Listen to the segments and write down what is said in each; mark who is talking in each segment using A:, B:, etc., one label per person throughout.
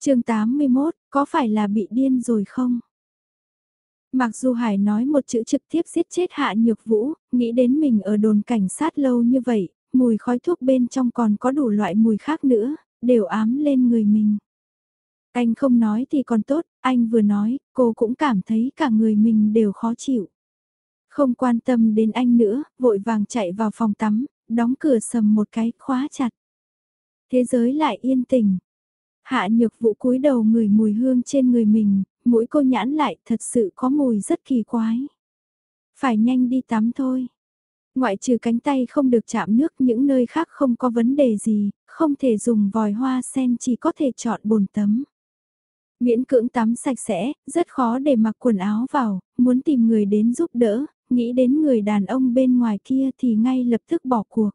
A: chương 81, có phải là bị điên rồi không? Mặc dù Hải nói một chữ trực tiếp giết chết Hạ Nhược Vũ, nghĩ đến mình ở đồn cảnh sát lâu như vậy, mùi khói thuốc bên trong còn có đủ loại mùi khác nữa, đều ám lên người mình. Anh không nói thì còn tốt, anh vừa nói, cô cũng cảm thấy cả người mình đều khó chịu. Không quan tâm đến anh nữa, vội vàng chạy vào phòng tắm, đóng cửa sầm một cái, khóa chặt. Thế giới lại yên tĩnh. Hạ nhược vụ cúi đầu người mùi hương trên người mình, mũi cô nhãn lại thật sự có mùi rất kỳ quái. Phải nhanh đi tắm thôi. Ngoại trừ cánh tay không được chạm nước những nơi khác không có vấn đề gì, không thể dùng vòi hoa sen chỉ có thể chọn bồn tắm. Miễn cưỡng tắm sạch sẽ, rất khó để mặc quần áo vào, muốn tìm người đến giúp đỡ, nghĩ đến người đàn ông bên ngoài kia thì ngay lập tức bỏ cuộc.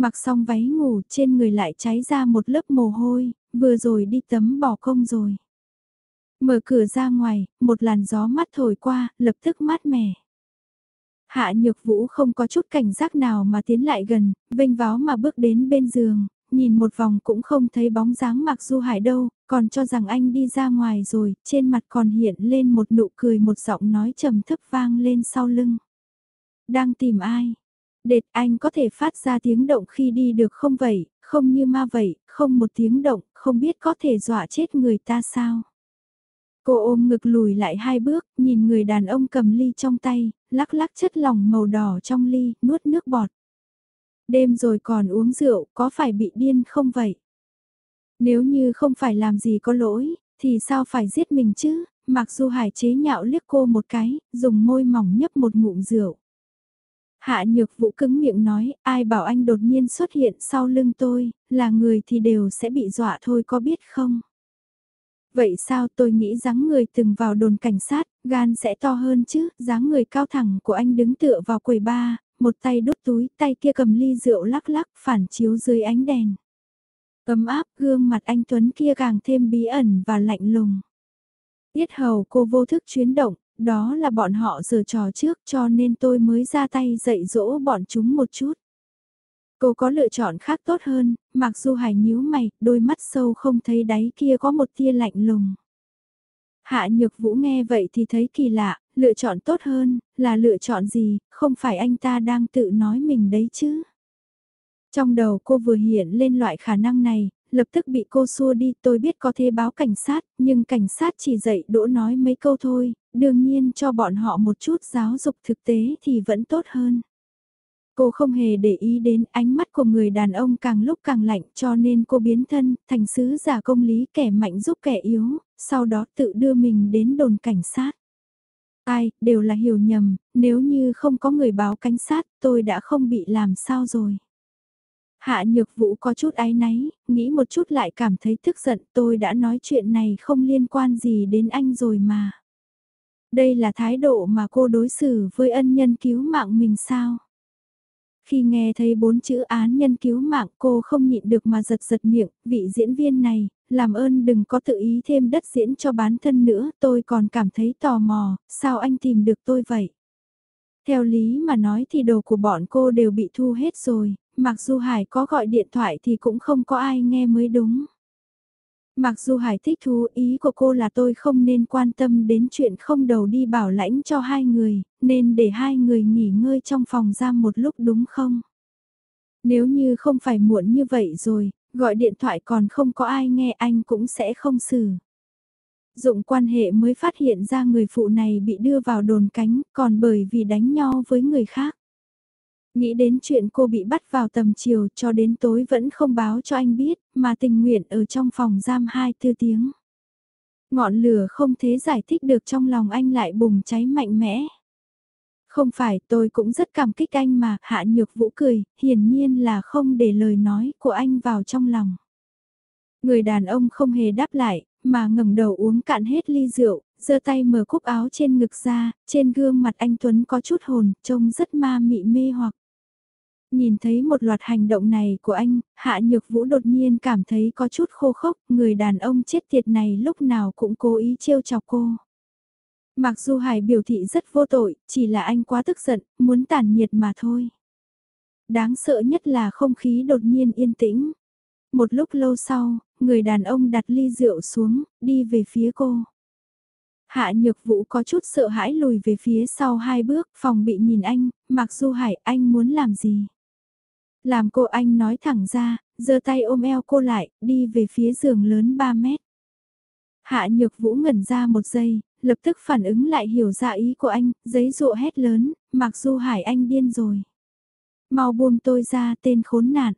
A: Mặc xong váy ngủ trên người lại cháy ra một lớp mồ hôi, vừa rồi đi tấm bỏ công rồi. Mở cửa ra ngoài, một làn gió mát thổi qua, lập tức mát mẻ. Hạ nhược vũ không có chút cảnh giác nào mà tiến lại gần, vênh váo mà bước đến bên giường, nhìn một vòng cũng không thấy bóng dáng mặc du hải đâu, còn cho rằng anh đi ra ngoài rồi, trên mặt còn hiện lên một nụ cười một giọng nói trầm thấp vang lên sau lưng. Đang tìm ai? Đệt anh có thể phát ra tiếng động khi đi được không vậy, không như ma vậy, không một tiếng động, không biết có thể dọa chết người ta sao? Cô ôm ngực lùi lại hai bước, nhìn người đàn ông cầm ly trong tay, lắc lắc chất lỏng màu đỏ trong ly, nuốt nước bọt. Đêm rồi còn uống rượu, có phải bị điên không vậy? Nếu như không phải làm gì có lỗi, thì sao phải giết mình chứ? Mặc dù hải chế nhạo liếc cô một cái, dùng môi mỏng nhấp một ngụm rượu. Hạ nhược vũ cứng miệng nói, ai bảo anh đột nhiên xuất hiện sau lưng tôi, là người thì đều sẽ bị dọa thôi có biết không? Vậy sao tôi nghĩ dáng người từng vào đồn cảnh sát, gan sẽ to hơn chứ, dáng người cao thẳng của anh đứng tựa vào quầy ba, một tay đút túi, tay kia cầm ly rượu lắc lắc phản chiếu dưới ánh đèn. Ấm áp gương mặt anh Tuấn kia càng thêm bí ẩn và lạnh lùng. Tiết hầu cô vô thức chuyến động, đó là bọn họ giở trò trước cho nên tôi mới ra tay dạy dỗ bọn chúng một chút. Cô có lựa chọn khác tốt hơn, mặc dù hải nhíu mày, đôi mắt sâu không thấy đáy kia có một tia lạnh lùng. Hạ nhược vũ nghe vậy thì thấy kỳ lạ, lựa chọn tốt hơn, là lựa chọn gì, không phải anh ta đang tự nói mình đấy chứ. Trong đầu cô vừa hiện lên loại khả năng này, lập tức bị cô xua đi tôi biết có thể báo cảnh sát, nhưng cảnh sát chỉ dạy đỗ nói mấy câu thôi, đương nhiên cho bọn họ một chút giáo dục thực tế thì vẫn tốt hơn. Cô không hề để ý đến ánh mắt của người đàn ông càng lúc càng lạnh cho nên cô biến thân thành sứ giả công lý kẻ mạnh giúp kẻ yếu, sau đó tự đưa mình đến đồn cảnh sát. Ai, đều là hiểu nhầm, nếu như không có người báo cảnh sát tôi đã không bị làm sao rồi. Hạ nhược vũ có chút áy náy, nghĩ một chút lại cảm thấy tức giận tôi đã nói chuyện này không liên quan gì đến anh rồi mà. Đây là thái độ mà cô đối xử với ân nhân cứu mạng mình sao? Khi nghe thấy bốn chữ án nhân cứu mạng cô không nhịn được mà giật giật miệng, vị diễn viên này, làm ơn đừng có tự ý thêm đất diễn cho bán thân nữa, tôi còn cảm thấy tò mò, sao anh tìm được tôi vậy? Theo lý mà nói thì đồ của bọn cô đều bị thu hết rồi, mặc dù Hải có gọi điện thoại thì cũng không có ai nghe mới đúng. Mặc dù Hải thích thú ý của cô là tôi không nên quan tâm đến chuyện không đầu đi bảo lãnh cho hai người, nên để hai người nghỉ ngơi trong phòng giam một lúc đúng không? Nếu như không phải muộn như vậy rồi, gọi điện thoại còn không có ai nghe anh cũng sẽ không xử. Dụng quan hệ mới phát hiện ra người phụ này bị đưa vào đồn cánh còn bởi vì đánh nhau với người khác. Nghĩ đến chuyện cô bị bắt vào tầm chiều cho đến tối vẫn không báo cho anh biết, mà tình nguyện ở trong phòng giam hai tư tiếng. Ngọn lửa không thế giải thích được trong lòng anh lại bùng cháy mạnh mẽ. Không phải tôi cũng rất cảm kích anh mà, hạ nhược vũ cười, hiển nhiên là không để lời nói của anh vào trong lòng. Người đàn ông không hề đáp lại, mà ngẩng đầu uống cạn hết ly rượu, giơ tay mở cúc áo trên ngực ra, trên gương mặt anh Tuấn có chút hồn, trông rất ma mị mê hoặc. Nhìn thấy một loạt hành động này của anh, Hạ Nhược Vũ đột nhiên cảm thấy có chút khô khốc, người đàn ông chết tiệt này lúc nào cũng cố ý trêu chọc cô. Mặc dù Hải biểu thị rất vô tội, chỉ là anh quá tức giận, muốn tàn nhiệt mà thôi. Đáng sợ nhất là không khí đột nhiên yên tĩnh. Một lúc lâu sau, người đàn ông đặt ly rượu xuống, đi về phía cô. Hạ nhược vũ có chút sợ hãi lùi về phía sau hai bước, phòng bị nhìn anh, mặc dù hải anh muốn làm gì. Làm cô anh nói thẳng ra, giơ tay ôm eo cô lại, đi về phía giường lớn 3 mét. Hạ nhược vũ ngẩn ra một giây, lập tức phản ứng lại hiểu ra ý của anh, giấy rụa hét lớn, mặc dù hải anh điên rồi. Mau buông tôi ra tên khốn nạn.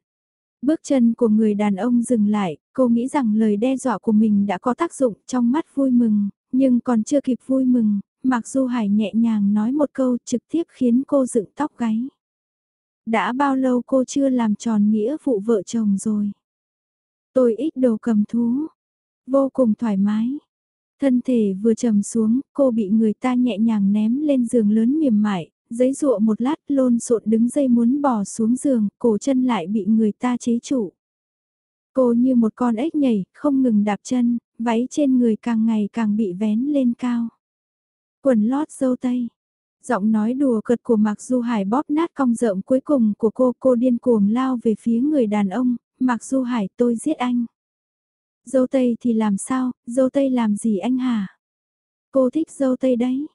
A: Bước chân của người đàn ông dừng lại, cô nghĩ rằng lời đe dọa của mình đã có tác dụng trong mắt vui mừng, nhưng còn chưa kịp vui mừng, mặc dù Hải nhẹ nhàng nói một câu trực tiếp khiến cô dựng tóc gáy. Đã bao lâu cô chưa làm tròn nghĩa vụ vợ chồng rồi? Tôi ít đồ cầm thú, vô cùng thoải mái. Thân thể vừa trầm xuống, cô bị người ta nhẹ nhàng ném lên giường lớn mềm mại, giấy dụa một lát lôn xộn đứng dây muốn bò xuống giường, cổ chân lại bị người ta chế trụ. Cô như một con ếch nhảy, không ngừng đạp chân, váy trên người càng ngày càng bị vén lên cao. Quần lót dâu tây. Giọng nói đùa cợt của Mạc Du Hải bóp nát cong rợm cuối cùng của cô, cô điên cuồng lao về phía người đàn ông, Mạc Du Hải tôi giết anh. Dâu tây thì làm sao, dâu tây làm gì anh hả? Cô thích dâu tây đấy.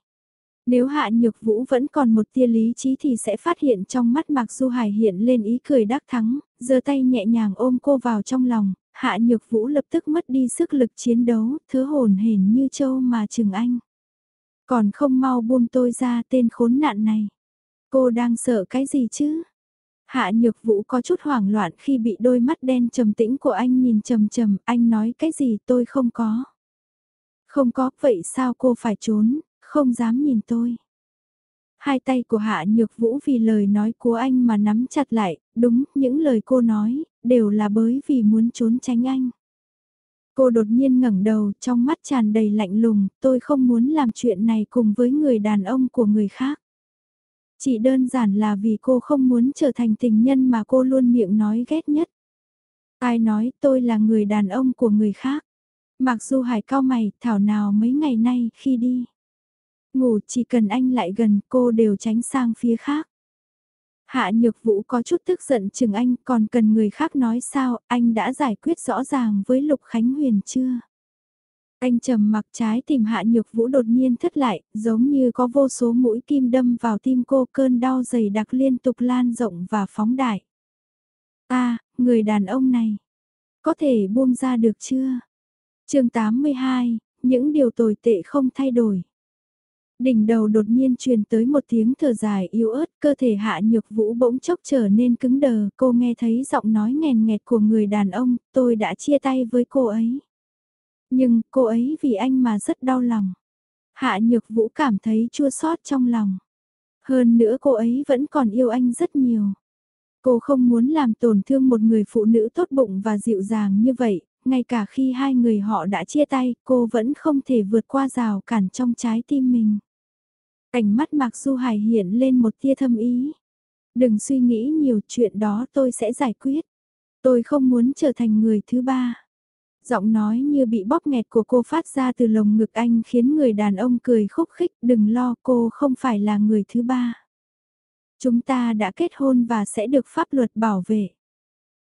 A: Nếu Hạ Nhược Vũ vẫn còn một tia lý trí thì sẽ phát hiện trong mắt Mạc Du Hải hiện lên ý cười đắc thắng, giơ tay nhẹ nhàng ôm cô vào trong lòng, Hạ Nhược Vũ lập tức mất đi sức lực chiến đấu, thứ hồn hển như châu mà chừng anh. Còn không mau buông tôi ra tên khốn nạn này. Cô đang sợ cái gì chứ? Hạ Nhược Vũ có chút hoảng loạn khi bị đôi mắt đen trầm tĩnh của anh nhìn trầm trầm, anh nói cái gì tôi không có. Không có, vậy sao cô phải trốn, không dám nhìn tôi. Hai tay của Hạ Nhược Vũ vì lời nói của anh mà nắm chặt lại, đúng, những lời cô nói, đều là bởi vì muốn trốn tránh anh. Cô đột nhiên ngẩng đầu, trong mắt tràn đầy lạnh lùng, tôi không muốn làm chuyện này cùng với người đàn ông của người khác. Chỉ đơn giản là vì cô không muốn trở thành tình nhân mà cô luôn miệng nói ghét nhất. Ai nói tôi là người đàn ông của người khác. Mặc dù hải cao mày, thảo nào mấy ngày nay khi đi. Ngủ chỉ cần anh lại gần cô đều tránh sang phía khác. Hạ nhược vũ có chút tức giận chừng anh còn cần người khác nói sao anh đã giải quyết rõ ràng với Lục Khánh Huyền chưa? Anh trầm mặc trái tìm hạ nhược vũ đột nhiên thất lại, giống như có vô số mũi kim đâm vào tim cô cơn đau dày đặc liên tục lan rộng và phóng đại. Ta, người đàn ông này, có thể buông ra được chưa? chương 82, những điều tồi tệ không thay đổi. Đỉnh đầu đột nhiên truyền tới một tiếng thở dài yếu ớt, cơ thể hạ nhược vũ bỗng chốc trở nên cứng đờ, cô nghe thấy giọng nói nghèn nghẹt của người đàn ông, tôi đã chia tay với cô ấy. Nhưng cô ấy vì anh mà rất đau lòng. Hạ nhược vũ cảm thấy chua xót trong lòng. Hơn nữa cô ấy vẫn còn yêu anh rất nhiều. Cô không muốn làm tổn thương một người phụ nữ tốt bụng và dịu dàng như vậy, ngay cả khi hai người họ đã chia tay, cô vẫn không thể vượt qua rào cản trong trái tim mình. Cảnh mắt Mạc Du Hải hiện lên một tia thâm ý. Đừng suy nghĩ nhiều chuyện đó tôi sẽ giải quyết. Tôi không muốn trở thành người thứ ba. Giọng nói như bị bóp nghẹt của cô phát ra từ lồng ngực anh khiến người đàn ông cười khúc khích đừng lo cô không phải là người thứ ba. Chúng ta đã kết hôn và sẽ được pháp luật bảo vệ.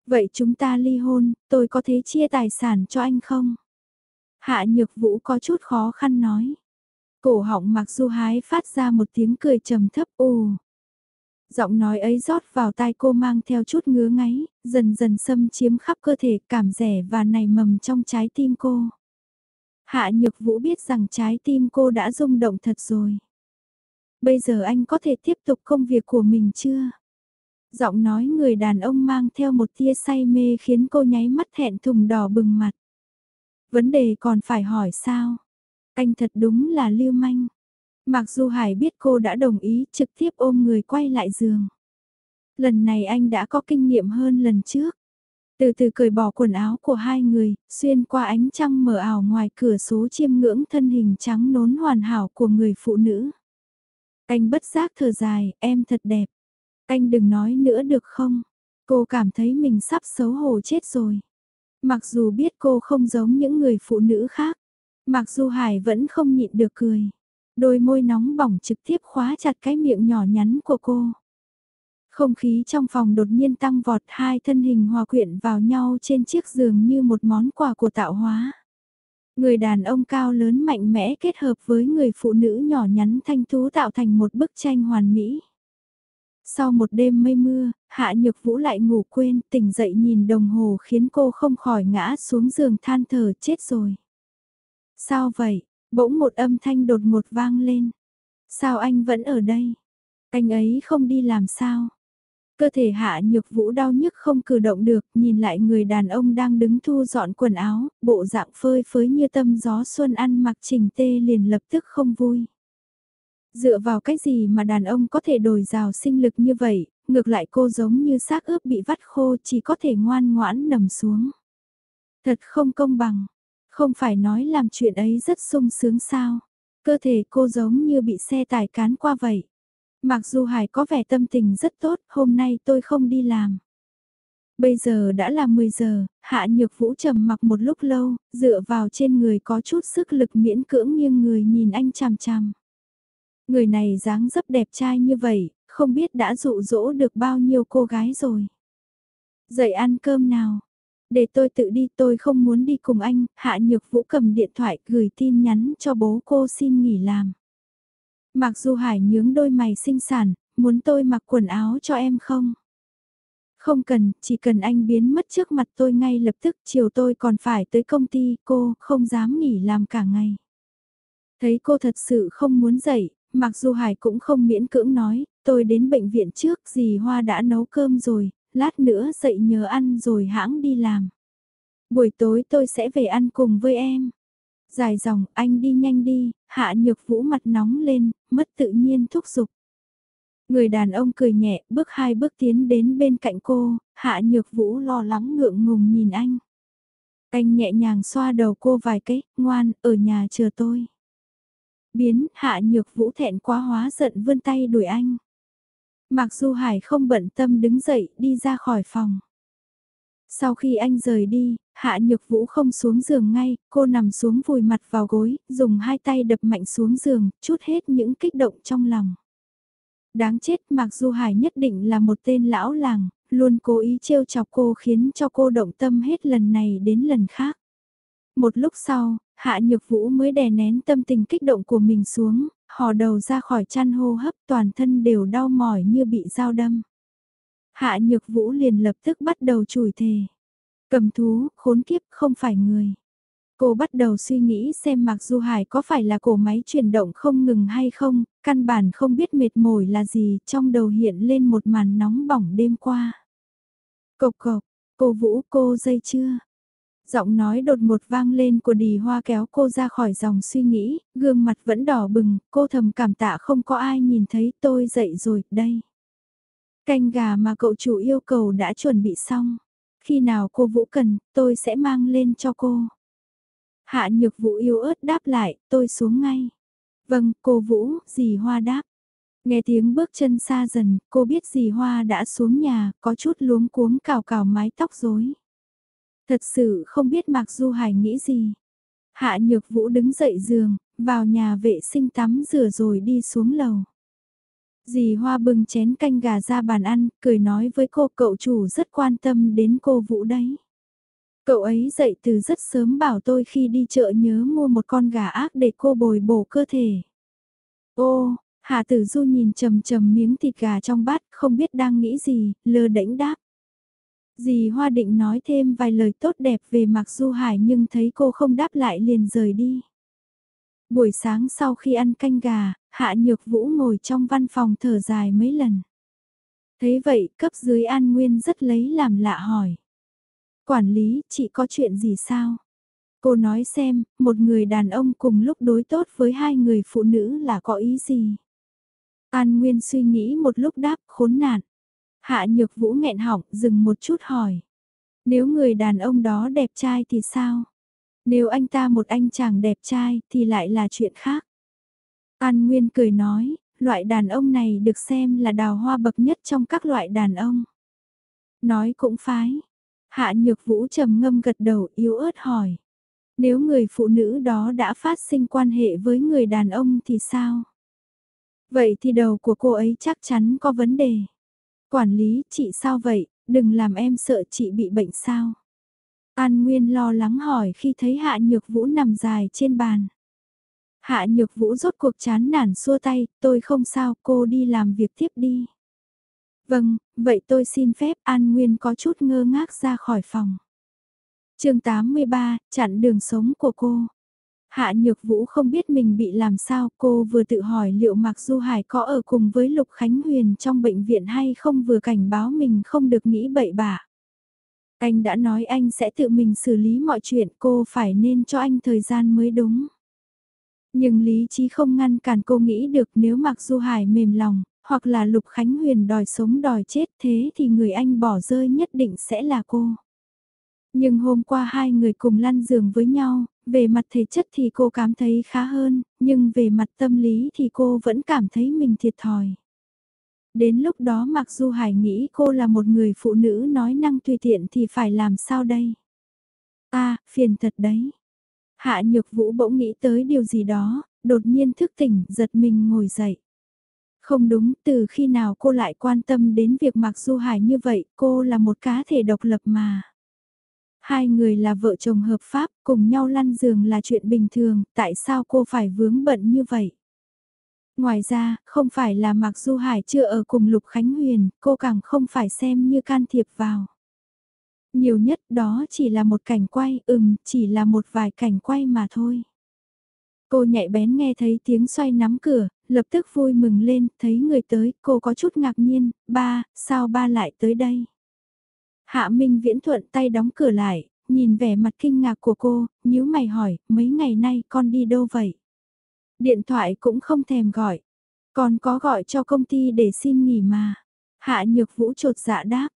A: Vậy chúng ta ly hôn, tôi có thể chia tài sản cho anh không? Hạ Nhược Vũ có chút khó khăn nói. Cổ họng mặc du hái phát ra một tiếng cười trầm thấp ù. Giọng nói ấy rót vào tai cô mang theo chút ngứa ngáy, dần dần xâm chiếm khắp cơ thể cảm rẻ và nảy mầm trong trái tim cô. Hạ Nhược Vũ biết rằng trái tim cô đã rung động thật rồi. Bây giờ anh có thể tiếp tục công việc của mình chưa? Giọng nói người đàn ông mang theo một tia say mê khiến cô nháy mắt thẹn thùng đỏ bừng mặt. Vấn đề còn phải hỏi sao? Anh thật đúng là lưu manh. Mặc dù Hải biết cô đã đồng ý trực tiếp ôm người quay lại giường. Lần này anh đã có kinh nghiệm hơn lần trước. Từ từ cởi bỏ quần áo của hai người, xuyên qua ánh trăng mờ ảo ngoài cửa số chiêm ngưỡng thân hình trắng nón hoàn hảo của người phụ nữ. Anh bất giác thở dài, em thật đẹp. Anh đừng nói nữa được không? Cô cảm thấy mình sắp xấu hổ chết rồi. Mặc dù biết cô không giống những người phụ nữ khác, Mặc dù Hải vẫn không nhịn được cười. Đôi môi nóng bỏng trực tiếp khóa chặt cái miệng nhỏ nhắn của cô. Không khí trong phòng đột nhiên tăng vọt hai thân hình hòa quyện vào nhau trên chiếc giường như một món quà của tạo hóa. Người đàn ông cao lớn mạnh mẽ kết hợp với người phụ nữ nhỏ nhắn thanh tú tạo thành một bức tranh hoàn mỹ. Sau một đêm mây mưa, Hạ Nhược Vũ lại ngủ quên, tỉnh dậy nhìn đồng hồ khiến cô không khỏi ngã xuống giường than thở chết rồi. Sao vậy? Bỗng một âm thanh đột ngột vang lên. Sao anh vẫn ở đây? Anh ấy không đi làm sao? Cơ thể hạ nhược vũ đau nhức không cử động được, nhìn lại người đàn ông đang đứng thu dọn quần áo, bộ dạng phơi phới như tâm gió xuân ăn mặc trình tê liền lập tức không vui. Dựa vào cái gì mà đàn ông có thể đổi rào sinh lực như vậy, ngược lại cô giống như xác ướp bị vắt khô chỉ có thể ngoan ngoãn nằm xuống. Thật không công bằng, không phải nói làm chuyện ấy rất sung sướng sao, cơ thể cô giống như bị xe tải cán qua vậy. Mặc dù Hải có vẻ tâm tình rất tốt, hôm nay tôi không đi làm. Bây giờ đã là 10 giờ, Hạ Nhược Vũ trầm mặc một lúc lâu, dựa vào trên người có chút sức lực miễn cưỡng nghiêng người nhìn anh chằm chằm. Người này dáng dấp đẹp trai như vậy, không biết đã dụ dỗ được bao nhiêu cô gái rồi. Dậy ăn cơm nào. Để tôi tự đi tôi không muốn đi cùng anh, Hạ Nhược Vũ cầm điện thoại gửi tin nhắn cho bố cô xin nghỉ làm. Mặc dù Hải nhướng đôi mày sinh sản, muốn tôi mặc quần áo cho em không? Không cần, chỉ cần anh biến mất trước mặt tôi ngay lập tức chiều tôi còn phải tới công ty, cô không dám nghỉ làm cả ngày. Thấy cô thật sự không muốn dậy, mặc dù Hải cũng không miễn cưỡng nói, tôi đến bệnh viện trước, dì Hoa đã nấu cơm rồi, lát nữa dậy nhớ ăn rồi hãng đi làm. Buổi tối tôi sẽ về ăn cùng với em. Dài dòng, anh đi nhanh đi, hạ nhược vũ mặt nóng lên, mất tự nhiên thúc giục. Người đàn ông cười nhẹ, bước hai bước tiến đến bên cạnh cô, hạ nhược vũ lo lắng ngượng ngùng nhìn anh. Anh nhẹ nhàng xoa đầu cô vài cái, ngoan, ở nhà chờ tôi. Biến, hạ nhược vũ thẹn quá hóa giận vươn tay đuổi anh. Mặc dù Hải không bận tâm đứng dậy đi ra khỏi phòng. Sau khi anh rời đi, Hạ Nhược Vũ không xuống giường ngay, cô nằm xuống vùi mặt vào gối, dùng hai tay đập mạnh xuống giường, chút hết những kích động trong lòng. Đáng chết mặc dù Hải nhất định là một tên lão làng, luôn cố ý trêu chọc cô khiến cho cô động tâm hết lần này đến lần khác. Một lúc sau, Hạ Nhược Vũ mới đè nén tâm tình kích động của mình xuống, hò đầu ra khỏi chăn hô hấp toàn thân đều đau mỏi như bị dao đâm. Hạ Nhược Vũ liền lập tức bắt đầu chửi thề. Cầm thú, khốn kiếp, không phải người. Cô bắt đầu suy nghĩ xem Mạc Du Hải có phải là cổ máy chuyển động không ngừng hay không, căn bản không biết mệt mỏi là gì, trong đầu hiện lên một màn nóng bỏng đêm qua. Cộc cộc, cô Vũ cô dây chưa? Giọng nói đột một vang lên của đì hoa kéo cô ra khỏi dòng suy nghĩ, gương mặt vẫn đỏ bừng, cô thầm cảm tạ không có ai nhìn thấy tôi dậy rồi, đây. Canh gà mà cậu chủ yêu cầu đã chuẩn bị xong. Khi nào cô Vũ cần, tôi sẽ mang lên cho cô. Hạ nhược Vũ yêu ớt đáp lại, tôi xuống ngay. Vâng, cô Vũ, dì Hoa đáp. Nghe tiếng bước chân xa dần, cô biết dì Hoa đã xuống nhà, có chút luống cuống cào cào mái tóc rối. Thật sự không biết Mạc Du Hải nghĩ gì. Hạ Nhược Vũ đứng dậy giường, vào nhà vệ sinh tắm rửa rồi đi xuống lầu. Dì Hoa bưng chén canh gà ra bàn ăn, cười nói với cô cậu chủ rất quan tâm đến cô Vũ đấy. Cậu ấy dậy từ rất sớm bảo tôi khi đi chợ nhớ mua một con gà ác để cô bồi bổ cơ thể. Ô, hạ Tử Du nhìn trầm trầm miếng thịt gà trong bát không biết đang nghĩ gì, lơ đễnh đáp. Dì Hoa định nói thêm vài lời tốt đẹp về Mạc Du Hải nhưng thấy cô không đáp lại liền rời đi. Buổi sáng sau khi ăn canh gà, Hạ Nhược Vũ ngồi trong văn phòng thở dài mấy lần. Thấy vậy, cấp dưới An Nguyên rất lấy làm lạ hỏi. Quản lý, chị có chuyện gì sao? Cô nói xem, một người đàn ông cùng lúc đối tốt với hai người phụ nữ là có ý gì? An Nguyên suy nghĩ một lúc đáp khốn nạn. Hạ Nhược Vũ nghẹn họng dừng một chút hỏi. Nếu người đàn ông đó đẹp trai thì sao? Nếu anh ta một anh chàng đẹp trai thì lại là chuyện khác. An Nguyên cười nói, loại đàn ông này được xem là đào hoa bậc nhất trong các loại đàn ông. Nói cũng phái. Hạ Nhược Vũ trầm ngâm gật đầu yếu ớt hỏi. Nếu người phụ nữ đó đã phát sinh quan hệ với người đàn ông thì sao? Vậy thì đầu của cô ấy chắc chắn có vấn đề. Quản lý, chị sao vậy, đừng làm em sợ chị bị bệnh sao. An Nguyên lo lắng hỏi khi thấy Hạ Nhược Vũ nằm dài trên bàn. Hạ Nhược Vũ rốt cuộc chán nản xua tay, tôi không sao, cô đi làm việc tiếp đi. Vâng, vậy tôi xin phép An Nguyên có chút ngơ ngác ra khỏi phòng. chương 83, chặn đường sống của cô. Hạ Nhược Vũ không biết mình bị làm sao, cô vừa tự hỏi liệu Mạc Du Hải có ở cùng với Lục Khánh Huyền trong bệnh viện hay không vừa cảnh báo mình không được nghĩ bậy bạ. Anh đã nói anh sẽ tự mình xử lý mọi chuyện cô phải nên cho anh thời gian mới đúng. Nhưng lý trí không ngăn cản cô nghĩ được nếu Mạc Du Hải mềm lòng, hoặc là Lục Khánh Huyền đòi sống đòi chết thế thì người anh bỏ rơi nhất định sẽ là cô. Nhưng hôm qua hai người cùng lăn giường với nhau, về mặt thể chất thì cô cảm thấy khá hơn, nhưng về mặt tâm lý thì cô vẫn cảm thấy mình thiệt thòi. Đến lúc đó mặc dù Hải nghĩ cô là một người phụ nữ nói năng tùy tiện thì phải làm sao đây? À, phiền thật đấy. Hạ Nhược Vũ bỗng nghĩ tới điều gì đó, đột nhiên thức tỉnh, giật mình ngồi dậy. Không đúng, từ khi nào cô lại quan tâm đến việc Mạc Du Hải như vậy, cô là một cá thể độc lập mà. Hai người là vợ chồng hợp pháp, cùng nhau lăn giường là chuyện bình thường, tại sao cô phải vướng bận như vậy? Ngoài ra, không phải là Mạc Du Hải chưa ở cùng Lục Khánh Huyền, cô càng không phải xem như can thiệp vào. Nhiều nhất đó chỉ là một cảnh quay, ừm, chỉ là một vài cảnh quay mà thôi. Cô nhạy bén nghe thấy tiếng xoay nắm cửa, lập tức vui mừng lên, thấy người tới, cô có chút ngạc nhiên, ba, sao ba lại tới đây? Hạ Minh Viễn thuận tay đóng cửa lại, nhìn vẻ mặt kinh ngạc của cô, nhíu mày hỏi, mấy ngày nay con đi đâu vậy? Điện thoại cũng không thèm gọi, con có gọi cho công ty để xin nghỉ mà. Hạ Nhược Vũ trột dạ đáp,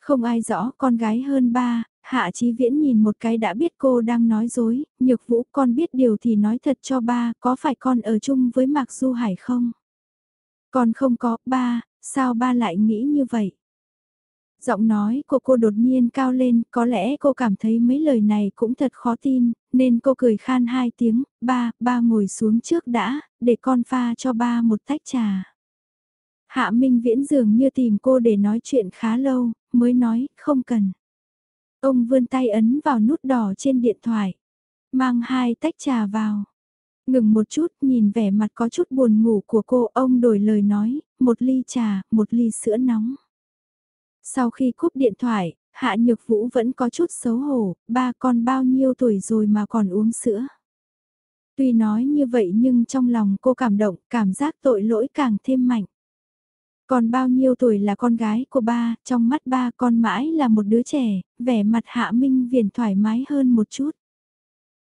A: không ai rõ con gái hơn ba, Hạ Chí Viễn nhìn một cái đã biết cô đang nói dối, Nhược Vũ con biết điều thì nói thật cho ba, có phải con ở chung với Mạc Du Hải không? Con không có, ba, sao ba lại nghĩ như vậy? Giọng nói của cô đột nhiên cao lên, có lẽ cô cảm thấy mấy lời này cũng thật khó tin, nên cô cười khan hai tiếng, ba, ba ngồi xuống trước đã, để con pha cho ba một tách trà. Hạ Minh Viễn dường như tìm cô để nói chuyện khá lâu, mới nói, không cần. Ông vươn tay ấn vào nút đỏ trên điện thoại, mang hai tách trà vào. Ngừng một chút, nhìn vẻ mặt có chút buồn ngủ của cô, ông đổi lời nói, một ly trà, một ly sữa nóng. Sau khi cúp điện thoại, Hạ Nhược Vũ vẫn có chút xấu hổ, ba con bao nhiêu tuổi rồi mà còn uống sữa. Tuy nói như vậy nhưng trong lòng cô cảm động, cảm giác tội lỗi càng thêm mạnh. Còn bao nhiêu tuổi là con gái của ba, trong mắt ba con mãi là một đứa trẻ, vẻ mặt Hạ Minh Viễn thoải mái hơn một chút.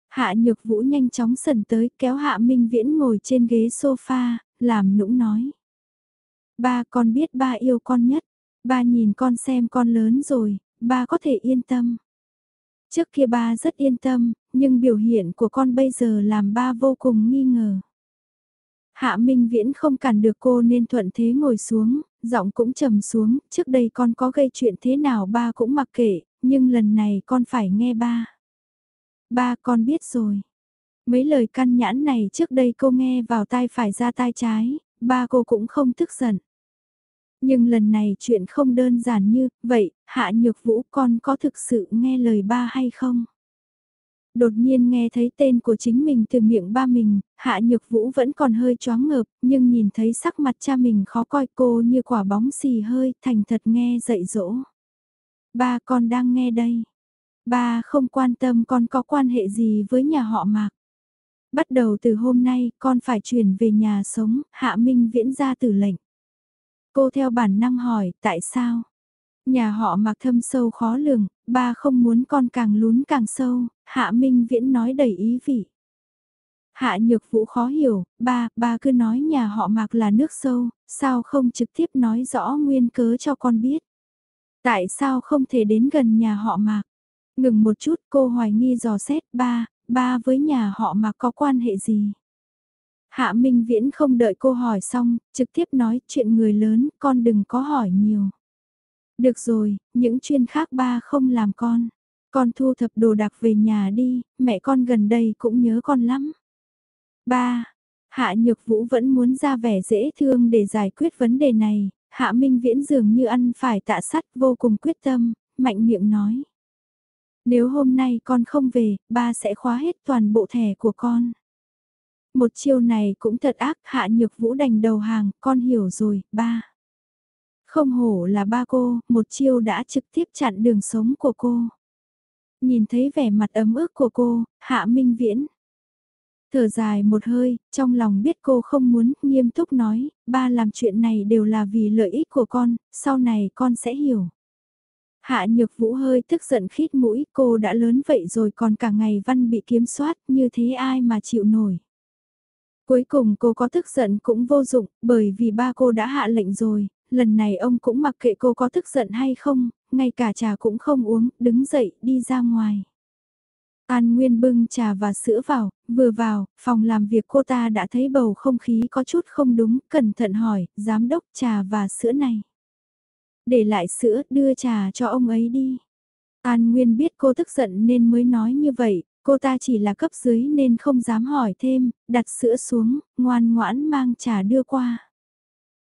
A: Hạ Nhược Vũ nhanh chóng sần tới kéo Hạ Minh Viễn ngồi trên ghế sofa, làm nũng nói. Ba con biết ba yêu con nhất, ba nhìn con xem con lớn rồi, ba có thể yên tâm. Trước kia ba rất yên tâm, nhưng biểu hiện của con bây giờ làm ba vô cùng nghi ngờ. Hạ Minh Viễn không cản được cô nên thuận thế ngồi xuống, giọng cũng trầm xuống, trước đây con có gây chuyện thế nào ba cũng mặc kệ, nhưng lần này con phải nghe ba. Ba con biết rồi. Mấy lời căn nhãn này trước đây cô nghe vào tai phải ra tai trái, ba cô cũng không tức giận. Nhưng lần này chuyện không đơn giản như, vậy, Hạ Nhược Vũ con có thực sự nghe lời ba hay không? Đột nhiên nghe thấy tên của chính mình từ miệng ba mình, Hạ Nhược Vũ vẫn còn hơi choáng ngợp, nhưng nhìn thấy sắc mặt cha mình khó coi cô như quả bóng xì hơi, thành thật nghe dạy dỗ. Ba con đang nghe đây. Ba không quan tâm con có quan hệ gì với nhà họ Mạc. Bắt đầu từ hôm nay, con phải chuyển về nhà sống, Hạ Minh viễn ra tử lệnh. Cô theo bản năng hỏi, tại sao? Nhà họ mặc thâm sâu khó lường, ba không muốn con càng lún càng sâu, Hạ Minh Viễn nói đầy ý vị. Hạ Nhược Vũ khó hiểu, ba, ba cứ nói nhà họ mặc là nước sâu, sao không trực tiếp nói rõ nguyên cớ cho con biết. Tại sao không thể đến gần nhà họ mặc? Ngừng một chút cô hoài nghi dò xét ba, ba với nhà họ mặc có quan hệ gì? Hạ Minh Viễn không đợi cô hỏi xong, trực tiếp nói chuyện người lớn, con đừng có hỏi nhiều. Được rồi, những chuyên khác ba không làm con. Con thu thập đồ đạc về nhà đi, mẹ con gần đây cũng nhớ con lắm. Ba, Hạ Nhược Vũ vẫn muốn ra vẻ dễ thương để giải quyết vấn đề này, Hạ Minh Viễn dường như ăn phải tạ sắt vô cùng quyết tâm, mạnh miệng nói. Nếu hôm nay con không về, ba sẽ khóa hết toàn bộ thẻ của con. Một chiêu này cũng thật ác, hạ nhược vũ đành đầu hàng, con hiểu rồi, ba. Không hổ là ba cô, một chiêu đã trực tiếp chặn đường sống của cô. Nhìn thấy vẻ mặt ấm ức của cô, hạ minh viễn. Thở dài một hơi, trong lòng biết cô không muốn, nghiêm túc nói, ba làm chuyện này đều là vì lợi ích của con, sau này con sẽ hiểu. Hạ nhược vũ hơi tức giận khít mũi, cô đã lớn vậy rồi còn cả ngày văn bị kiếm soát, như thế ai mà chịu nổi. Cuối cùng cô có tức giận cũng vô dụng, bởi vì ba cô đã hạ lệnh rồi, lần này ông cũng mặc kệ cô có tức giận hay không, ngay cả trà cũng không uống, đứng dậy đi ra ngoài. An Nguyên bưng trà và sữa vào, vừa vào, phòng làm việc cô ta đã thấy bầu không khí có chút không đúng, cẩn thận hỏi, giám đốc trà và sữa này. Để lại sữa, đưa trà cho ông ấy đi. An Nguyên biết cô tức giận nên mới nói như vậy, cô ta chỉ là cấp dưới nên không dám hỏi thêm, đặt sữa xuống, ngoan ngoãn mang trà đưa qua.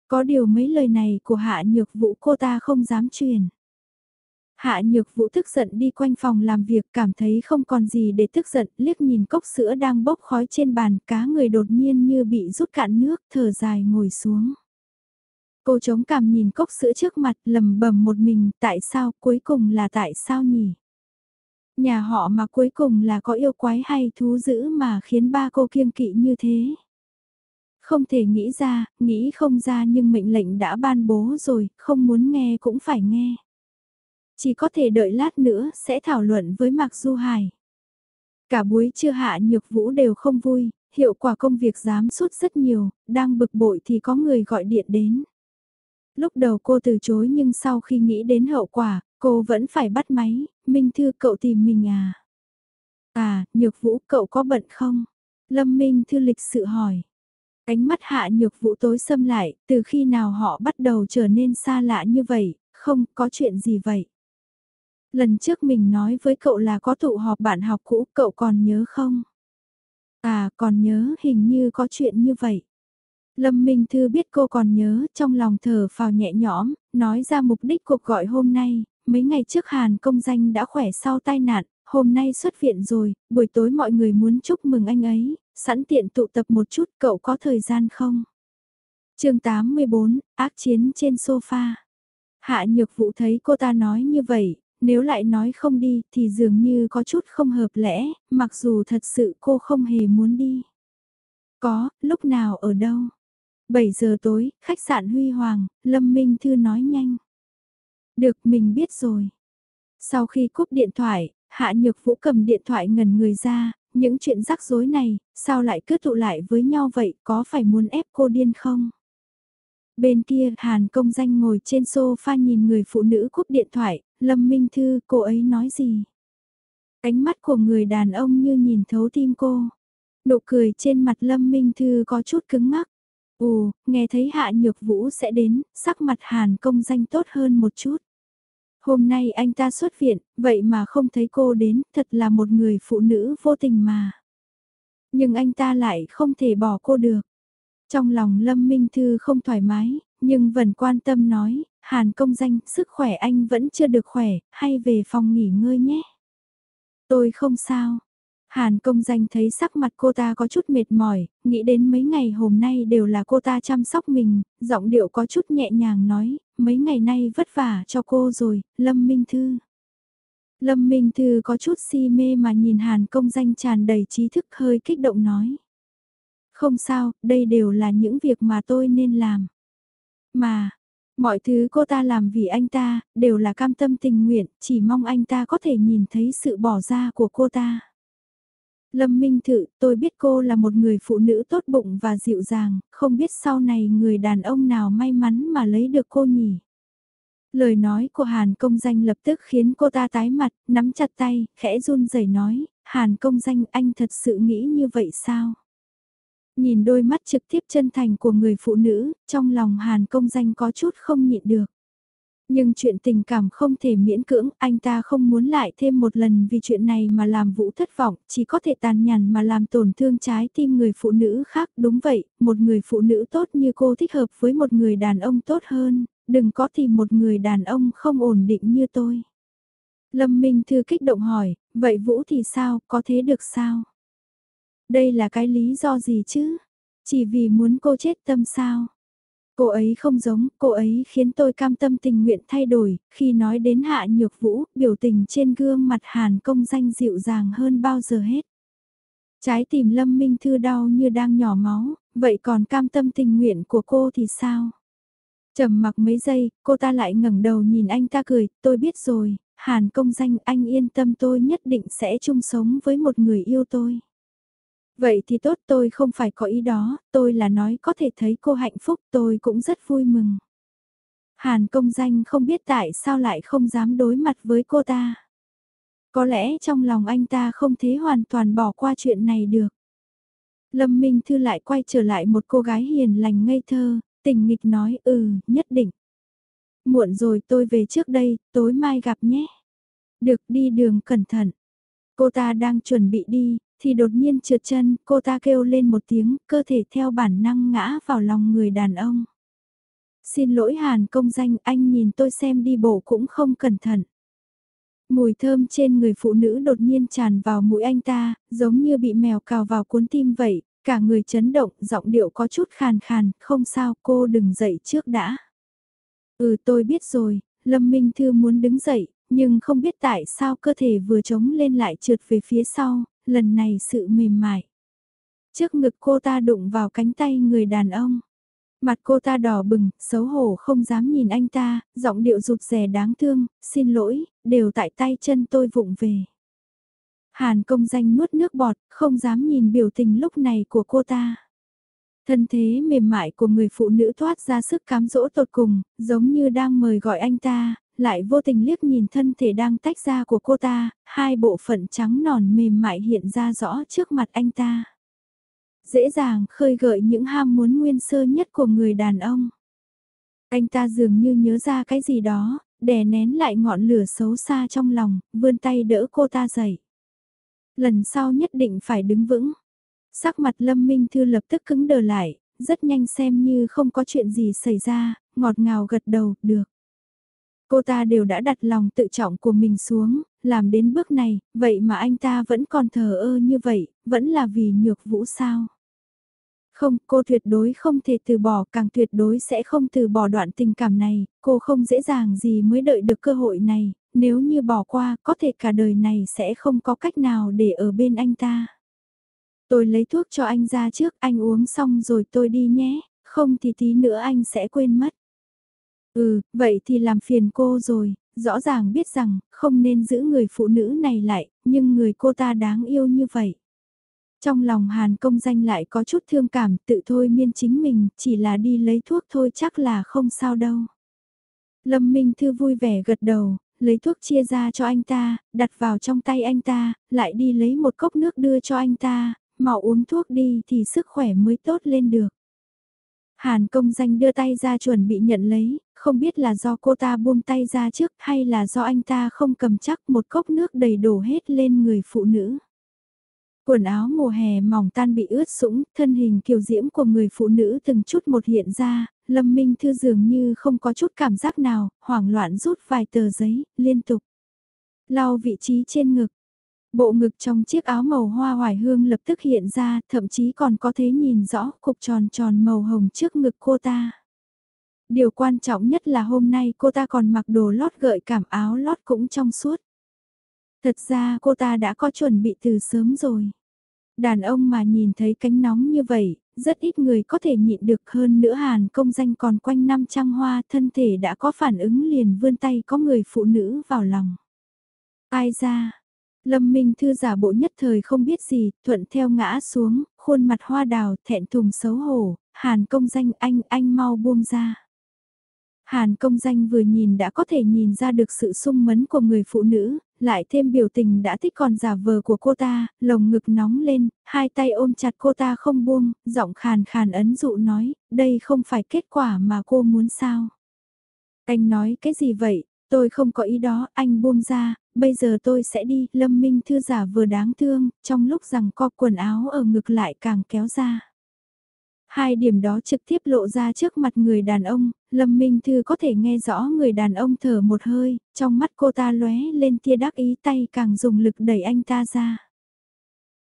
A: Có điều mấy lời này của hạ nhược vũ cô ta không dám truyền. Hạ nhược vũ tức giận đi quanh phòng làm việc cảm thấy không còn gì để tức giận liếc nhìn cốc sữa đang bốc khói trên bàn cá người đột nhiên như bị rút cạn nước thở dài ngồi xuống. Cô chống cằm nhìn cốc sữa trước mặt lầm bầm một mình tại sao cuối cùng là tại sao nhỉ? Nhà họ mà cuối cùng là có yêu quái hay thú dữ mà khiến ba cô kiêng kỵ như thế. Không thể nghĩ ra, nghĩ không ra nhưng mệnh lệnh đã ban bố rồi, không muốn nghe cũng phải nghe. Chỉ có thể đợi lát nữa sẽ thảo luận với Mạc Du Hải. Cả buổi trưa hạ nhược vũ đều không vui, hiệu quả công việc giám sút rất nhiều, đang bực bội thì có người gọi điện đến. Lúc đầu cô từ chối nhưng sau khi nghĩ đến hậu quả, cô vẫn phải bắt máy, Minh Thư cậu tìm mình à? À, nhược vũ cậu có bận không? Lâm Minh Thư lịch sự hỏi. Ánh mắt hạ nhược vũ tối xâm lại, từ khi nào họ bắt đầu trở nên xa lạ như vậy, không có chuyện gì vậy. Lần trước mình nói với cậu là có tụ họp bạn học cũ, cậu còn nhớ không? À, còn nhớ hình như có chuyện như vậy. Lâm Minh Thư biết cô còn nhớ, trong lòng thở phào nhẹ nhõm, nói ra mục đích cuộc gọi hôm nay, mấy ngày trước Hàn công danh đã khỏe sau tai nạn, hôm nay xuất viện rồi, buổi tối mọi người muốn chúc mừng anh ấy, sẵn tiện tụ tập một chút, cậu có thời gian không? chương 84, ác chiến trên sofa. Hạ nhược vụ thấy cô ta nói như vậy, nếu lại nói không đi thì dường như có chút không hợp lẽ, mặc dù thật sự cô không hề muốn đi. Có, lúc nào ở đâu? 7 giờ tối, khách sạn Huy Hoàng, Lâm Minh Thư nói nhanh. Được, mình biết rồi. Sau khi cúp điện thoại, Hạ Nhược Vũ cầm điện thoại ngần người ra, những chuyện rắc rối này, sao lại cứ tụ lại với nhau vậy, có phải muốn ép cô điên không? Bên kia, Hàn công danh ngồi trên sofa nhìn người phụ nữ cúp điện thoại, Lâm Minh Thư, cô ấy nói gì? Ánh mắt của người đàn ông như nhìn thấu tim cô. Nụ cười trên mặt Lâm Minh Thư có chút cứng ngắc. Ồ, nghe thấy Hạ Nhược Vũ sẽ đến, sắc mặt Hàn công danh tốt hơn một chút. Hôm nay anh ta xuất viện, vậy mà không thấy cô đến, thật là một người phụ nữ vô tình mà. Nhưng anh ta lại không thể bỏ cô được. Trong lòng Lâm Minh Thư không thoải mái, nhưng vẫn quan tâm nói, Hàn công danh, sức khỏe anh vẫn chưa được khỏe, hay về phòng nghỉ ngơi nhé. Tôi không sao. Hàn công danh thấy sắc mặt cô ta có chút mệt mỏi, nghĩ đến mấy ngày hôm nay đều là cô ta chăm sóc mình, giọng điệu có chút nhẹ nhàng nói, mấy ngày nay vất vả cho cô rồi, Lâm Minh Thư. Lâm Minh Thư có chút si mê mà nhìn Hàn công danh tràn đầy trí thức hơi kích động nói. Không sao, đây đều là những việc mà tôi nên làm. Mà, mọi thứ cô ta làm vì anh ta, đều là cam tâm tình nguyện, chỉ mong anh ta có thể nhìn thấy sự bỏ ra của cô ta. Lâm Minh Thự, tôi biết cô là một người phụ nữ tốt bụng và dịu dàng, không biết sau này người đàn ông nào may mắn mà lấy được cô nhỉ. Lời nói của Hàn công danh lập tức khiến cô ta tái mặt, nắm chặt tay, khẽ run rẩy nói, Hàn công danh anh thật sự nghĩ như vậy sao? Nhìn đôi mắt trực tiếp chân thành của người phụ nữ, trong lòng Hàn công danh có chút không nhịn được. Nhưng chuyện tình cảm không thể miễn cưỡng, anh ta không muốn lại thêm một lần vì chuyện này mà làm Vũ thất vọng, chỉ có thể tàn nhàn mà làm tổn thương trái tim người phụ nữ khác. Đúng vậy, một người phụ nữ tốt như cô thích hợp với một người đàn ông tốt hơn, đừng có tìm một người đàn ông không ổn định như tôi. Lâm Minh Thư kích động hỏi, vậy Vũ thì sao, có thế được sao? Đây là cái lý do gì chứ? Chỉ vì muốn cô chết tâm sao? Cô ấy không giống, cô ấy khiến tôi cam tâm tình nguyện thay đổi, khi nói đến hạ nhược vũ, biểu tình trên gương mặt hàn công danh dịu dàng hơn bao giờ hết. Trái tim lâm minh thư đau như đang nhỏ máu, vậy còn cam tâm tình nguyện của cô thì sao? trầm mặc mấy giây, cô ta lại ngẩng đầu nhìn anh ta cười, tôi biết rồi, hàn công danh anh yên tâm tôi nhất định sẽ chung sống với một người yêu tôi. Vậy thì tốt tôi không phải có ý đó, tôi là nói có thể thấy cô hạnh phúc tôi cũng rất vui mừng. Hàn công danh không biết tại sao lại không dám đối mặt với cô ta. Có lẽ trong lòng anh ta không thế hoàn toàn bỏ qua chuyện này được. Lâm Minh Thư lại quay trở lại một cô gái hiền lành ngây thơ, tình nghịch nói ừ, nhất định. Muộn rồi tôi về trước đây, tối mai gặp nhé. Được đi đường cẩn thận. Cô ta đang chuẩn bị đi, thì đột nhiên trượt chân, cô ta kêu lên một tiếng, cơ thể theo bản năng ngã vào lòng người đàn ông. Xin lỗi Hàn công danh, anh nhìn tôi xem đi bộ cũng không cẩn thận. Mùi thơm trên người phụ nữ đột nhiên tràn vào mũi anh ta, giống như bị mèo cào vào cuốn tim vậy, cả người chấn động, giọng điệu có chút khàn khàn, không sao cô đừng dậy trước đã. Ừ tôi biết rồi, Lâm Minh Thư muốn đứng dậy, nhưng không biết tại sao cơ thể vừa trống lên lại trượt về phía sau, lần này sự mềm mại. Trước ngực cô ta đụng vào cánh tay người đàn ông. Mặt cô ta đỏ bừng, xấu hổ không dám nhìn anh ta, giọng điệu rụt rè đáng thương, xin lỗi, đều tại tay chân tôi vụng về. Hàn công danh nuốt nước bọt, không dám nhìn biểu tình lúc này của cô ta. Thân thế mềm mại của người phụ nữ thoát ra sức cám dỗ tột cùng, giống như đang mời gọi anh ta, lại vô tình liếc nhìn thân thể đang tách ra của cô ta, hai bộ phận trắng nòn mềm mại hiện ra rõ trước mặt anh ta. Dễ dàng khơi gợi những ham muốn nguyên sơ nhất của người đàn ông. Anh ta dường như nhớ ra cái gì đó, đè nén lại ngọn lửa xấu xa trong lòng, vươn tay đỡ cô ta dậy. Lần sau nhất định phải đứng vững. Sắc mặt Lâm Minh Thư lập tức cứng đờ lại, rất nhanh xem như không có chuyện gì xảy ra, ngọt ngào gật đầu, được. Cô ta đều đã đặt lòng tự trọng của mình xuống, làm đến bước này, vậy mà anh ta vẫn còn thờ ơ như vậy, vẫn là vì nhược vũ sao. Không, cô tuyệt đối không thể từ bỏ, càng tuyệt đối sẽ không từ bỏ đoạn tình cảm này, cô không dễ dàng gì mới đợi được cơ hội này, nếu như bỏ qua, có thể cả đời này sẽ không có cách nào để ở bên anh ta. Tôi lấy thuốc cho anh ra trước, anh uống xong rồi tôi đi nhé, không thì tí nữa anh sẽ quên mất. Ừ, vậy thì làm phiền cô rồi, rõ ràng biết rằng không nên giữ người phụ nữ này lại, nhưng người cô ta đáng yêu như vậy. Trong lòng Hàn công danh lại có chút thương cảm tự thôi miên chính mình, chỉ là đi lấy thuốc thôi chắc là không sao đâu. Lâm Minh Thư vui vẻ gật đầu, lấy thuốc chia ra cho anh ta, đặt vào trong tay anh ta, lại đi lấy một cốc nước đưa cho anh ta, mau uống thuốc đi thì sức khỏe mới tốt lên được. Hàn công danh đưa tay ra chuẩn bị nhận lấy, không biết là do cô ta buông tay ra trước hay là do anh ta không cầm chắc một cốc nước đầy đổ hết lên người phụ nữ. Quần áo mùa hè mỏng tan bị ướt sũng, thân hình kiều diễm của người phụ nữ từng chút một hiện ra, Lâm Minh Thư dường như không có chút cảm giác nào, hoảng loạn rút vài tờ giấy, liên tục. Lau vị trí trên ngực. Bộ ngực trong chiếc áo màu hoa hoài hương lập tức hiện ra, thậm chí còn có thể nhìn rõ cục tròn tròn màu hồng trước ngực cô ta. Điều quan trọng nhất là hôm nay cô ta còn mặc đồ lót gợi cảm áo lót cũng trong suốt. Thật ra cô ta đã có chuẩn bị từ sớm rồi. Đàn ông mà nhìn thấy cánh nóng như vậy, rất ít người có thể nhịn được hơn nữa hàn công danh còn quanh năm trăng hoa thân thể đã có phản ứng liền vươn tay có người phụ nữ vào lòng. Ai ra? Lâm Minh Thư giả bộ nhất thời không biết gì, thuận theo ngã xuống, khuôn mặt hoa đào thẹn thùng xấu hổ, hàn công danh anh anh mau buông ra. Hàn công danh vừa nhìn đã có thể nhìn ra được sự sung mấn của người phụ nữ, lại thêm biểu tình đã thích còn giả vờ của cô ta, lồng ngực nóng lên, hai tay ôm chặt cô ta không buông, giọng khàn khàn ấn dụ nói, đây không phải kết quả mà cô muốn sao. Anh nói cái gì vậy, tôi không có ý đó, anh buông ra, bây giờ tôi sẽ đi, Lâm Minh Thư giả vừa đáng thương, trong lúc rằng co quần áo ở ngực lại càng kéo ra. Hai điểm đó trực tiếp lộ ra trước mặt người đàn ông, Lâm Minh Thư có thể nghe rõ người đàn ông thở một hơi, trong mắt cô ta lóe lên tia đắc ý tay càng dùng lực đẩy anh ta ra.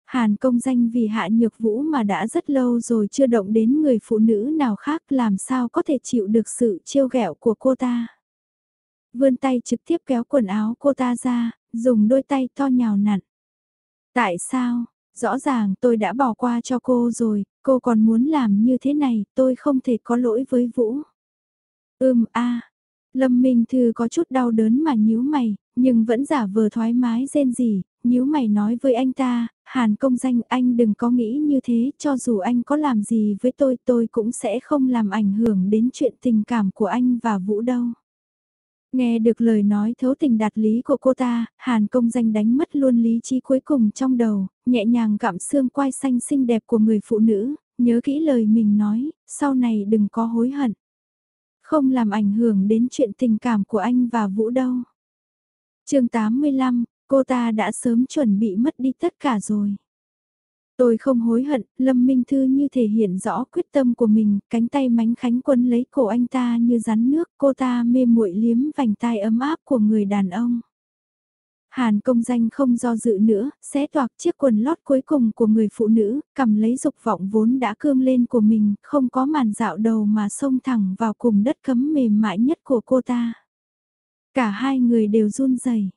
A: Hàn công danh vì hạ nhược vũ mà đã rất lâu rồi chưa động đến người phụ nữ nào khác làm sao có thể chịu được sự trêu ghẹo của cô ta. Vươn tay trực tiếp kéo quần áo cô ta ra, dùng đôi tay to nhào nặn. Tại sao? Rõ ràng tôi đã bỏ qua cho cô rồi, cô còn muốn làm như thế này, tôi không thể có lỗi với Vũ. Ưm a, Lâm Minh Thư có chút đau đớn mà nhíu mày, nhưng vẫn giả vờ thoải mái rên gì, nhíu mày nói với anh ta, Hàn công danh anh đừng có nghĩ như thế, cho dù anh có làm gì với tôi tôi cũng sẽ không làm ảnh hưởng đến chuyện tình cảm của anh và Vũ đâu. Nghe được lời nói thấu tình đạt lý của cô ta, Hàn công danh đánh mất luôn lý trí cuối cùng trong đầu, nhẹ nhàng gặm xương quai xanh xinh đẹp của người phụ nữ, nhớ kỹ lời mình nói, sau này đừng có hối hận. Không làm ảnh hưởng đến chuyện tình cảm của anh và Vũ đâu. chương 85, cô ta đã sớm chuẩn bị mất đi tất cả rồi. Tôi không hối hận, Lâm Minh Thư như thể hiện rõ quyết tâm của mình, cánh tay mánh khánh quân lấy cổ anh ta như rắn nước, cô ta mê muội liếm vành tai ấm áp của người đàn ông. Hàn công danh không do dự nữa, xé toạc chiếc quần lót cuối cùng của người phụ nữ, cầm lấy dục vọng vốn đã cương lên của mình, không có màn dạo đầu mà xông thẳng vào cùng đất cấm mềm mại nhất của cô ta. Cả hai người đều run rẩy.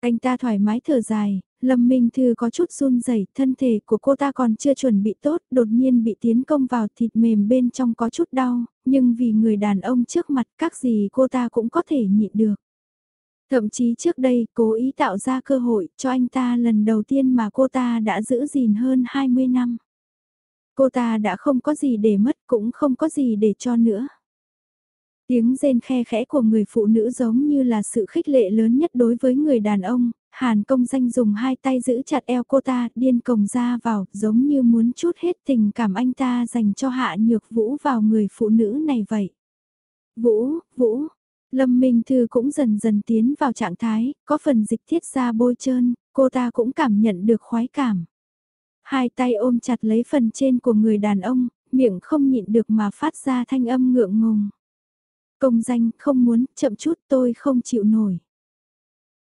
A: Anh ta thoải mái thở dài, Lâm Minh Thư có chút run rẩy, thân thể của cô ta còn chưa chuẩn bị tốt, đột nhiên bị tiến công vào thịt mềm bên trong có chút đau, nhưng vì người đàn ông trước mặt các gì cô ta cũng có thể nhịn được. Thậm chí trước đây cố ý tạo ra cơ hội cho anh ta lần đầu tiên mà cô ta đã giữ gìn hơn 20 năm. Cô ta đã không có gì để mất cũng không có gì để cho nữa. Tiếng rên khe khẽ của người phụ nữ giống như là sự khích lệ lớn nhất đối với người đàn ông, Hàn công danh dùng hai tay giữ chặt eo cô ta, điên cồng ra vào, giống như muốn chút hết tình cảm anh ta dành cho hạ nhược vũ vào người phụ nữ này vậy. Vũ, Vũ, Lâm Minh Thư cũng dần dần tiến vào trạng thái, có phần dịch thiết ra bôi trơn, cô ta cũng cảm nhận được khoái cảm. Hai tay ôm chặt lấy phần trên của người đàn ông, miệng không nhịn được mà phát ra thanh âm ngượng ngùng. Công danh không muốn, chậm chút tôi không chịu nổi.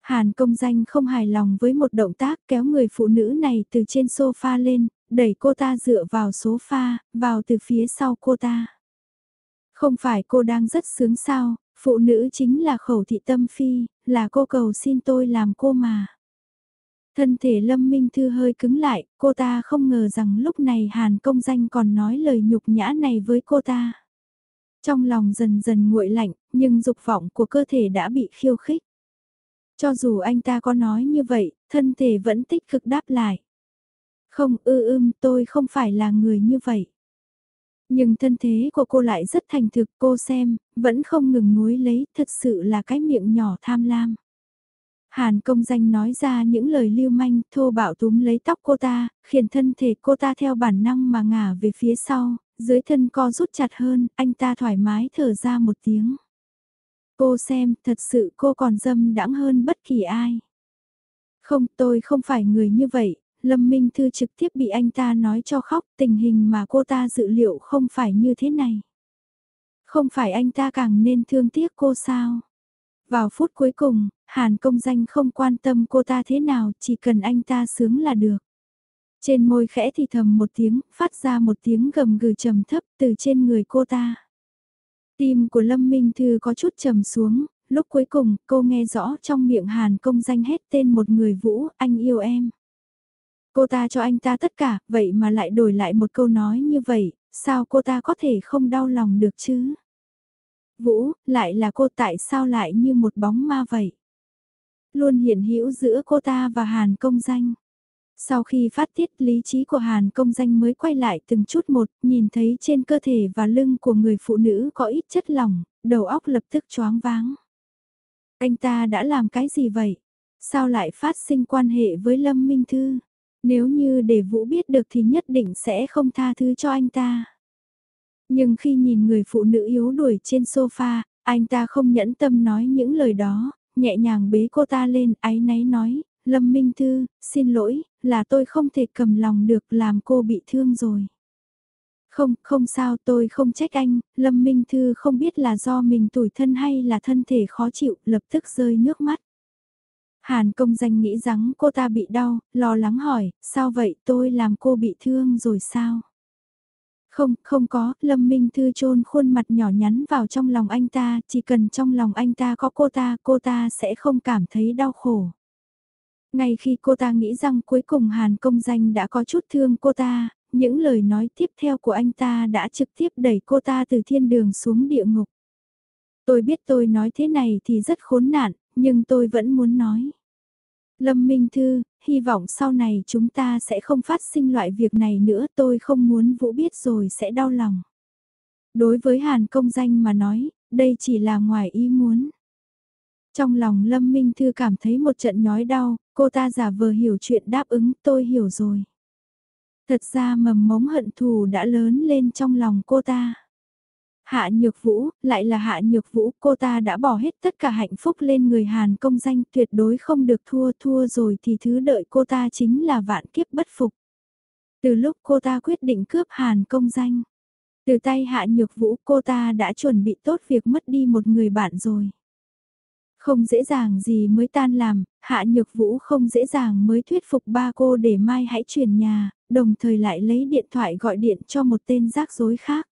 A: Hàn công danh không hài lòng với một động tác kéo người phụ nữ này từ trên sofa lên, đẩy cô ta dựa vào sofa, vào từ phía sau cô ta. Không phải cô đang rất sướng sao, phụ nữ chính là khẩu thị tâm phi, là cô cầu xin tôi làm cô mà. Thân thể Lâm Minh Thư hơi cứng lại, cô ta không ngờ rằng lúc này Hàn công danh còn nói lời nhục nhã này với cô ta. Trong lòng dần dần nguội lạnh, nhưng dục vọng của cơ thể đã bị khiêu khích. Cho dù anh ta có nói như vậy, thân thể vẫn tích cực đáp lại. Không ư ưm tôi không phải là người như vậy. Nhưng thân thế của cô lại rất thành thực cô xem, vẫn không ngừng nuối lấy, thật sự là cái miệng nhỏ tham lam. Hàn công danh nói ra những lời lưu manh thô bạo túm lấy tóc cô ta, khiến thân thể cô ta theo bản năng mà ngả về phía sau, dưới thân co rút chặt hơn, anh ta thoải mái thở ra một tiếng. Cô xem, thật sự cô còn dâm đãng hơn bất kỳ ai. Không, tôi không phải người như vậy, Lâm Minh Thư trực tiếp bị anh ta nói cho khóc, tình hình mà cô ta dự liệu không phải như thế này. Không phải anh ta càng nên thương tiếc cô sao? Vào phút cuối cùng, Hàn công danh không quan tâm cô ta thế nào, chỉ cần anh ta sướng là được. Trên môi khẽ thì thầm một tiếng, phát ra một tiếng gầm gừ trầm thấp từ trên người cô ta. Tim của Lâm Minh Thư có chút trầm xuống, lúc cuối cùng cô nghe rõ trong miệng Hàn công danh hết tên một người Vũ, anh yêu em. Cô ta cho anh ta tất cả, vậy mà lại đổi lại một câu nói như vậy, sao cô ta có thể không đau lòng được chứ? Vũ, lại là cô tại sao lại như một bóng ma vậy? Luôn hiện hữu giữa cô ta và Hàn công danh. Sau khi phát tiết lý trí của Hàn công danh mới quay lại từng chút một, nhìn thấy trên cơ thể và lưng của người phụ nữ có ít chất lỏng, đầu óc lập tức choáng váng. Anh ta đã làm cái gì vậy? Sao lại phát sinh quan hệ với Lâm Minh Thư? Nếu như để Vũ biết được thì nhất định sẽ không tha thứ cho anh ta. Nhưng khi nhìn người phụ nữ yếu đuổi trên sofa, Anh ta không nhẫn tâm nói những lời đó, nhẹ nhàng bế cô ta lên, áy náy nói, Lâm Minh Thư, xin lỗi, là tôi không thể cầm lòng được làm cô bị thương rồi. Không, không sao tôi không trách anh, Lâm Minh Thư không biết là do mình tủi thân hay là thân thể khó chịu, lập tức rơi nước mắt. Hàn công danh nghĩ rằng cô ta bị đau, lo lắng hỏi, sao vậy tôi làm cô bị thương rồi sao? Không, không có, Lâm Minh Thư chôn khuôn mặt nhỏ nhắn vào trong lòng anh ta, chỉ cần trong lòng anh ta có cô ta, cô ta sẽ không cảm thấy đau khổ. Ngay khi cô ta nghĩ rằng cuối cùng Hàn công danh đã có chút thương cô ta, những lời nói tiếp theo của anh ta đã trực tiếp đẩy cô ta từ thiên đường xuống địa ngục. Tôi biết tôi nói thế này thì rất khốn nạn, nhưng tôi vẫn muốn nói. Lâm Minh Thư, hy vọng sau này chúng ta sẽ không phát sinh loại việc này nữa tôi không muốn Vũ biết rồi sẽ đau lòng. Đối với Hàn công danh mà nói, đây chỉ là ngoài ý muốn. Trong lòng Lâm Minh Thư cảm thấy một trận nhói đau, cô ta giả vờ hiểu chuyện đáp ứng tôi hiểu rồi. Thật ra mầm mống hận thù đã lớn lên trong lòng cô ta. Hạ Nhược Vũ, lại là Hạ Nhược Vũ, cô ta đã bỏ hết tất cả hạnh phúc lên người Hàn công danh tuyệt đối không được thua thua rồi thì thứ đợi cô ta chính là vạn kiếp bất phục. Từ lúc cô ta quyết định cướp Hàn công danh, từ tay Hạ Nhược Vũ cô ta đã chuẩn bị tốt việc mất đi một người bạn rồi. Không dễ dàng gì mới tan làm, Hạ Nhược Vũ không dễ dàng mới thuyết phục ba cô để mai hãy chuyển nhà, đồng thời lại lấy điện thoại gọi điện cho một tên rác rối khác.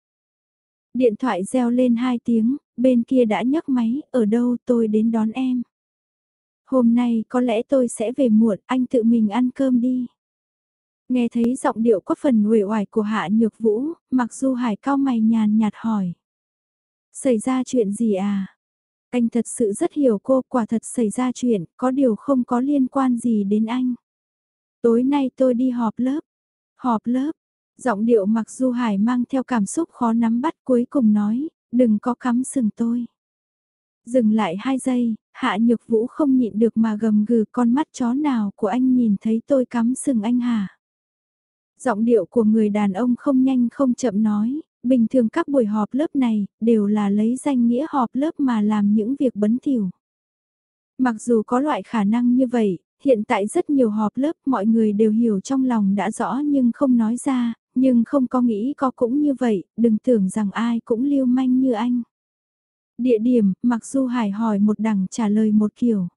A: Điện thoại reo lên hai tiếng, bên kia đã nhấc máy, ở đâu tôi đến đón em. Hôm nay có lẽ tôi sẽ về muộn, anh tự mình ăn cơm đi. Nghe thấy giọng điệu có phần uể oải của Hạ Nhược Vũ, mặc dù Hải cao mày nhàn nhạt hỏi. Xảy ra chuyện gì à? Anh thật sự rất hiểu cô, quả thật xảy ra chuyện, có điều không có liên quan gì đến anh. Tối nay tôi đi họp lớp. Họp lớp, giọng điệu mặc dù Hải mang theo cảm xúc khó nắm bắt cuối cùng nói, đừng có cắm sừng tôi. Dừng lại hai giây, hạ nhược vũ không nhịn được mà gầm gừ con mắt chó nào của anh nhìn thấy tôi cắm sừng anh hả? Giọng điệu của người đàn ông không nhanh không chậm nói, bình thường các buổi họp lớp này đều là lấy danh nghĩa họp lớp mà làm những việc bấn thỉu. Mặc dù có loại khả năng như vậy, hiện tại rất nhiều họp lớp mọi người đều hiểu trong lòng đã rõ nhưng không nói ra, nhưng không có nghĩ có cũng như vậy, đừng tưởng rằng ai cũng lưu manh như anh. Địa điểm, mặc dù Hải hỏi một đằng trả lời một kiểu.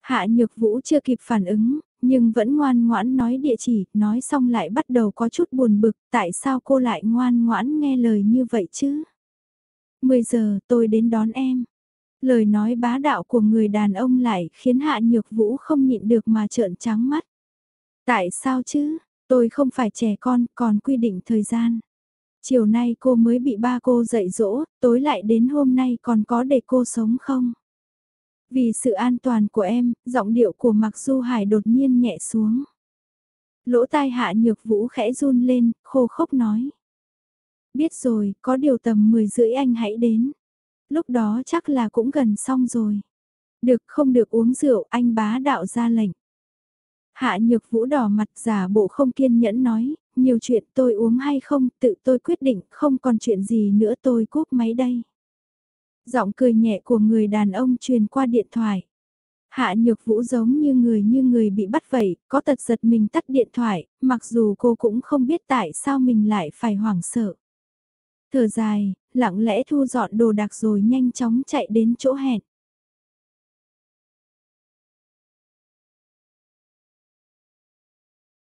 A: Hạ Nhược Vũ chưa kịp phản ứng, nhưng vẫn ngoan ngoãn nói địa chỉ, nói xong lại bắt đầu có chút buồn bực, tại sao cô lại ngoan ngoãn nghe lời như vậy chứ? 10 giờ tôi đến đón em. Lời nói bá đạo của người đàn ông lại khiến Hạ Nhược Vũ không nhịn được mà trợn trắng mắt. Tại sao chứ? Tôi không phải trẻ con, còn quy định thời gian. Chiều nay cô mới bị ba cô dạy dỗ, tối lại đến hôm nay còn có để cô sống không? Vì sự an toàn của em, giọng điệu của Mạc Du Hải đột nhiên nhẹ xuống. Lỗ tai hạ nhược vũ khẽ run lên, khô khốc nói. Biết rồi, có điều tầm 10 rưỡi anh hãy đến. Lúc đó chắc là cũng gần xong rồi. Được không được uống rượu, anh bá đạo ra lệnh. Hạ nhược vũ đỏ mặt giả bộ không kiên nhẫn nói, nhiều chuyện tôi uống hay không, tự tôi quyết định, không còn chuyện gì nữa tôi cúp máy đây. Giọng cười nhẹ của người đàn ông truyền qua điện thoại. Hạ nhược vũ giống như người như người bị bắt vậy, có tật giật mình tắt điện thoại, mặc dù cô cũng không biết tại sao mình lại phải hoảng sợ. Thở dài, lặng lẽ thu dọn đồ đạc rồi nhanh chóng chạy đến chỗ hẹn.